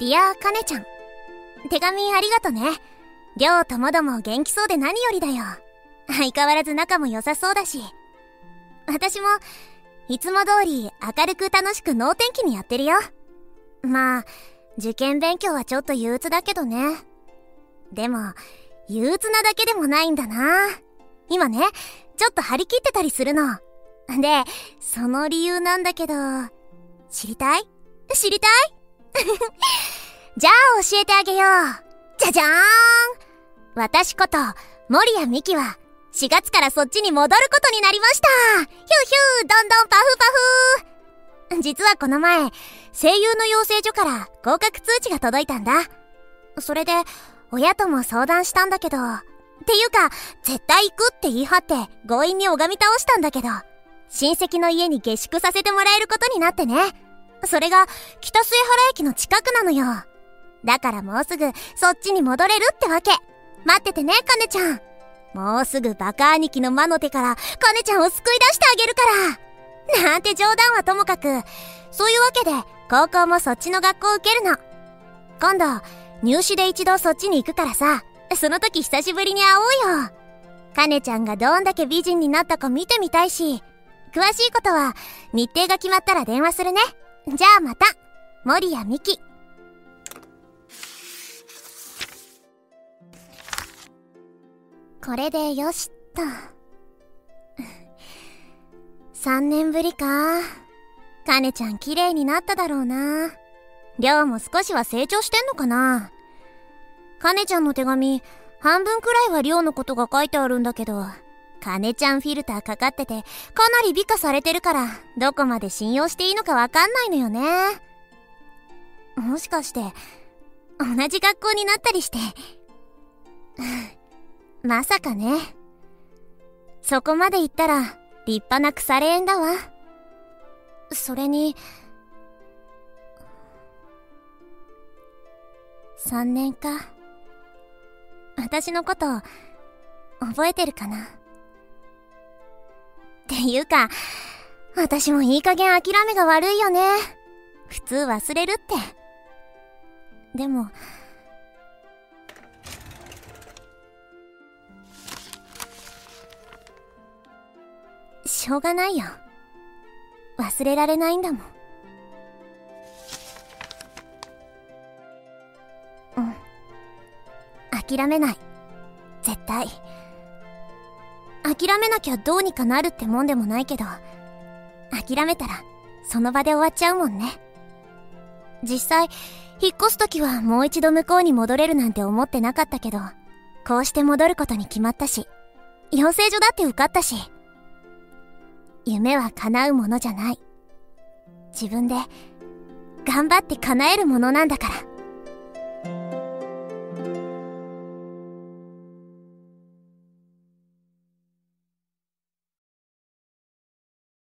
ディアカネちゃん。手紙ありがとね。りょうともども元気そうで何よりだよ。相変わらず仲も良さそうだし。私も、いつも通り明るく楽しく能天気にやってるよ。まあ、受験勉強はちょっと憂鬱だけどね。でも、憂鬱なだけでもないんだな。今ね、ちょっと張り切ってたりするの。で、その理由なんだけど、知りたい？知りたい？じゃあ教えてあげよう。じゃじゃーん私こと、森谷美希は、4月からそっちに戻ることになりましたヒューヒューどんどんパフパフ実はこの前、声優の養成所から合格通知が届いたんだ。それで、親とも相談したんだけど、っていうか、絶対行くって言い張って強引に拝み倒したんだけど、親戚の家に下宿させてもらえることになってね。それが、北末原駅の近くなのよ。だからもうすぐ、そっちに戻れるってわけ。待っててね、カネちゃん。もうすぐバカ兄貴の魔の手から、カネちゃんを救い出してあげるから。なんて冗談はともかく、そういうわけで、高校もそっちの学校受けるの。今度、入試で一度そっちに行くからさ、その時久しぶりに会おうよ。カネちゃんがどんだけ美人になったか見てみたいし、詳しいことは日程が決まったら電話するね。じゃあまた、森谷美希。これでよしっと。3年ぶりか。カネちゃん綺麗になっただろうな。りょうも少しは成長してんのかな。カネちゃんの手紙、半分くらいはりょうのことが書いてあるんだけど、カネちゃんフィルターかかってて、かなり美化されてるから、どこまで信用していいのかわかんないのよね。もしかして、同じ学校になったりして。まさかね。そこまで言ったら、立派な腐れ縁だわ。それに、3年か。私のこと、覚えてるかな？っていうか、私もいい加減諦めが悪いよね。普通忘れるって。でも、しょうがないよ。忘れられないんだもん。うん。諦めない。絶対。諦めなきゃどうにかなるってもんでもないけど、諦めたら、その場で終わっちゃうもんね。実際、引っ越す時はもう一度向こうに戻れるなんて思ってなかったけど、こうして戻ることに決まったし、養成所だって受かったし、夢は叶うものじゃない。自分で、頑張って叶えるものなんだから。